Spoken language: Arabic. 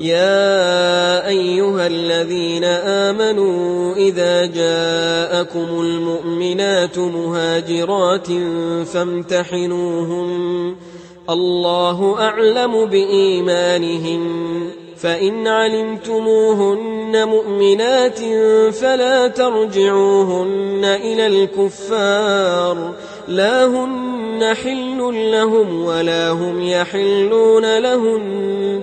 يا أيها الذين آمنوا إذا جاءكم المؤمنات مهاجرات فامتحنوهن الله أعلم بايمانهن فإن علمتموهن مؤمنات فلا ترجعوهن إلى الكفار. لا هن حل لهم ولا هم يحلون لهن.